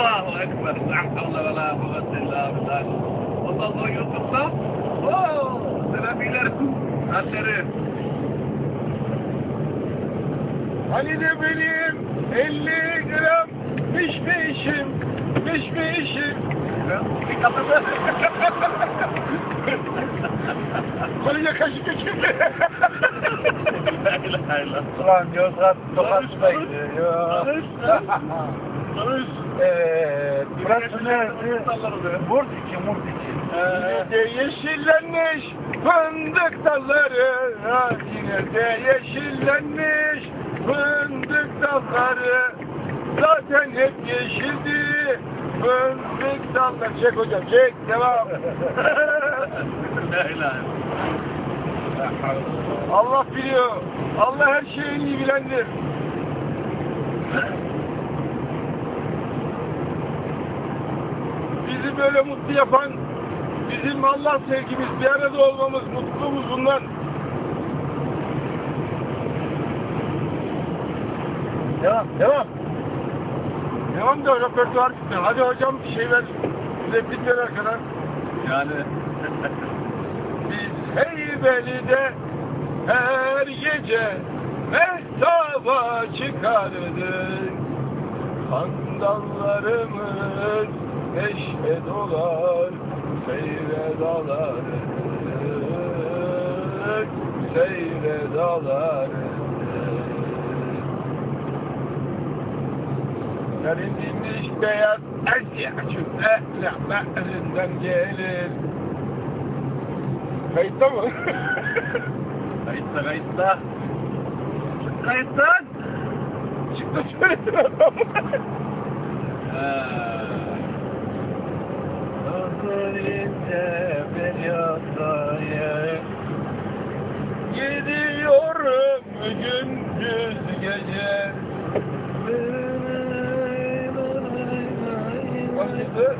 Allahu Ekber. La havle ve la kuvvete illa billah. Ondan sonra YouTube'da ooo Selefiler halleri. Hani de benim 50 gram pişmişim, pişmişim. Konuya kaşık illallah. Ulan Yozgat Konuş, Tokat'taydı. Burası neresi? Murdici. Ee. Yine de yeşillenmiş fındık dalları. Ha, Yine de yeşillenmiş fındık dalları. Zaten hep yeşildi fındık dalları. Çek hocam çek devam. Allah biliyor. Allah her şeyi bilendir. Böyle mutlu yapan bizim Allah sevgimiz, bir arada olmamız, mutluluğumuz bundan. Devam, devam. Devam da röpertuar bitmiyor. Hadi hocam bir şey ver. Replik ver arkadan. Yani Biz Heybeli'de her gece mehtaba çıkardık. Sandallarımız neşe dolar, seyre dalardık, seyre dalardık. Serilmiş beyaz eşya cümle lehmetinden gelir. Kayıtta mı? kayıtta kayıtta. Kayıttan. Çıktı söylesin adam. What's it book?